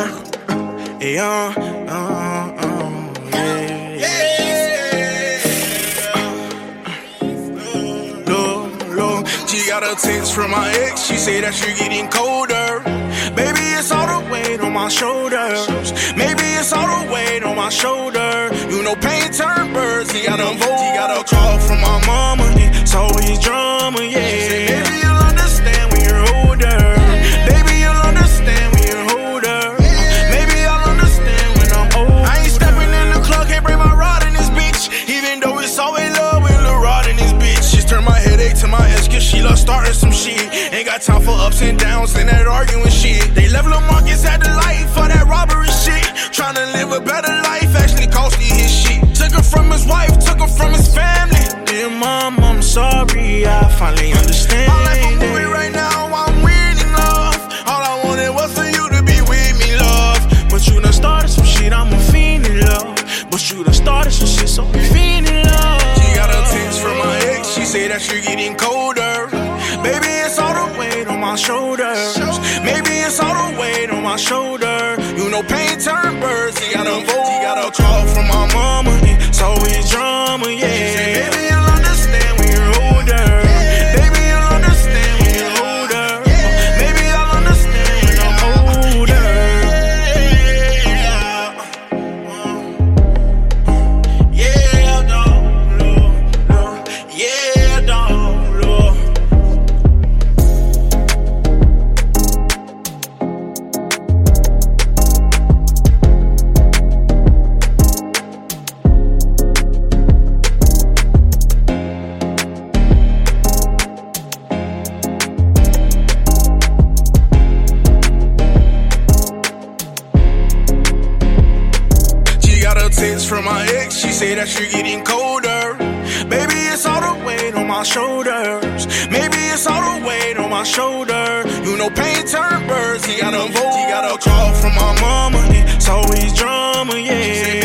Uh, uh, uh, yeah. Look, look, she got a text from my ex. She say that she getting colder. Baby, it's all the weight on my shoulders. Maybe it's all the weight on my shoulder. You know, pain turn birds. He got a vote. He got a call from my mama. It's always drama, yeah. Cause she love starting some shit. Ain't got time for ups and downs and that arguing shit. They left Lil Marcus at the light for that robbery shit. Tryna live a better life actually cost me his shit. Took her from his wife, took her from his family. Dear mom, I'm sorry, I finally understand. My life a movie right now, I'm winning love. All I wanted was for you to be with me, love. But you done started some shit, I'm a fiend in love. But you done started some shit, so I'm fiend in love. She say that you're getting colder. Baby, it's all the weight on my shoulders. Maybe it's all the weight on my shoulder. You know, pain turn from my ex. She said that you're getting colder. Baby, it's all the weight on my shoulders. Maybe it's all the weight on my shoulder. You know, pain turn birds. He got a vote. He got a call from my mama. It's always drama, yeah.